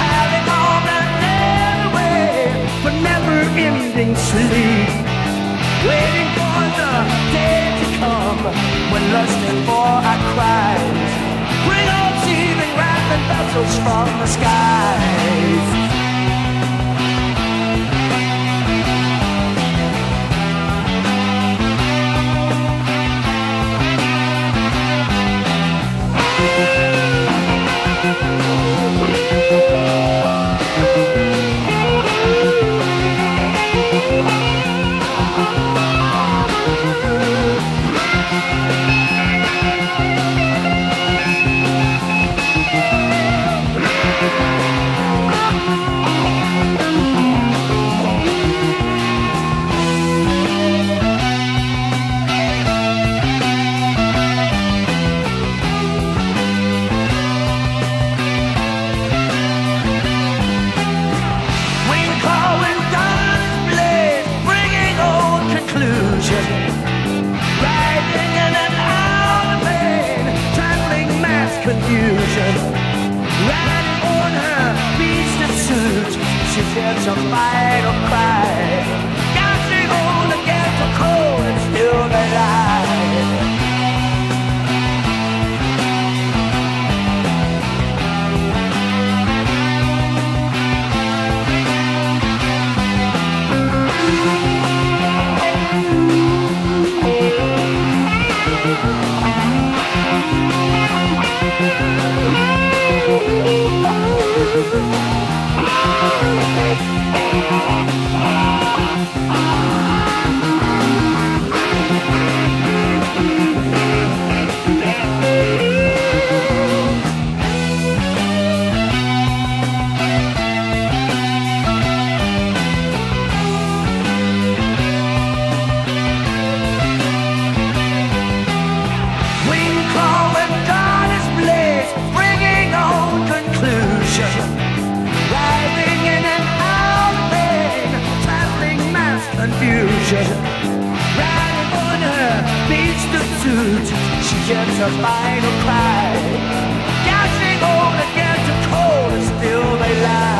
Having all never ending sleep. Waiting for the day to come when lusting for our cries. Bring on seething and vessels from the skies. Confusion. Riding on her beast of suit, she gets a fight cry. Wing confusion. Riding on her beast of suit, she gets her final cry. Gashing on against the cold, and still they lie.